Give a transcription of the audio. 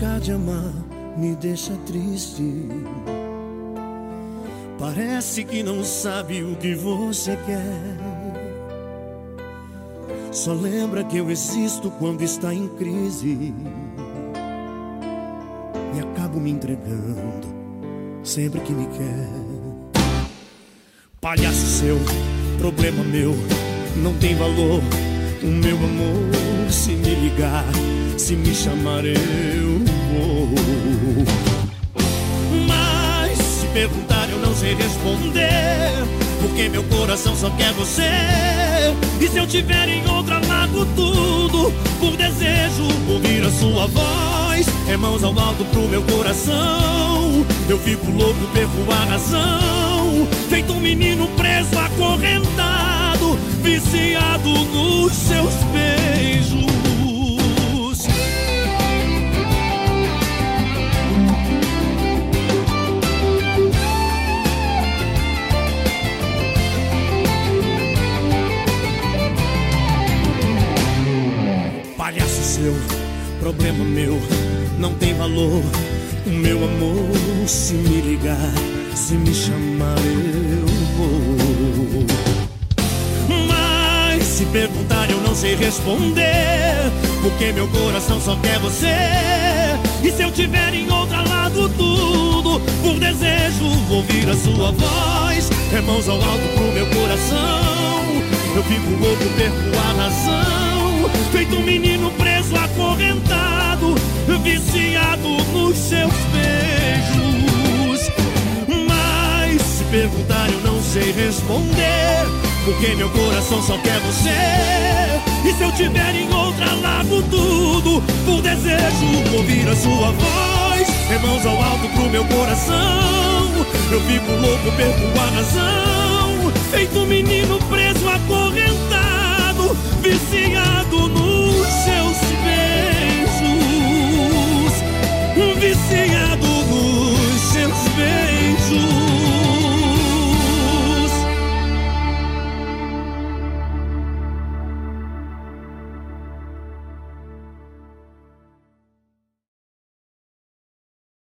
deixar de amar me deixa triste. Parece que não sabe o que você quer. Só lembra que eu existo quando está em crise. E acabo me entregando sempre que me quer. Palhaço seu, problema meu, não tem valor o meu amor, se me ligar, se me chamar, eu vou. Mas se perguntar, eu não sei responder. Porque meu coração só quer você. E se eu tiver em outra, largo tudo. Por desejo, ouvir a sua voz. É mãos ao alto pro meu coração. Eu fico louco, perco a razão. Feito um menino preso, acorrentado. Seu, problema meu, não tem valor. O meu amor, se me ligar, se me chamar, eu vou. Mas se perguntar, eu não sei responder. Porque meu coração só quer você. E se eu tiver em outra lado tudo, por desejo, ouvir a sua voz. É mãos ao alto pro meu coração. Eu fico louco, perco a razão. Feito um menino seus beijos. Mas se perguntar, eu não sei responder. Porque meu coração só quer você. E se eu tiver em outra, largo tudo. Por desejo, ouvir a sua voz. É mãos ao alto pro meu coração. Eu fico louco, perco a razão. Feito um menino preso, acorrentado, viciado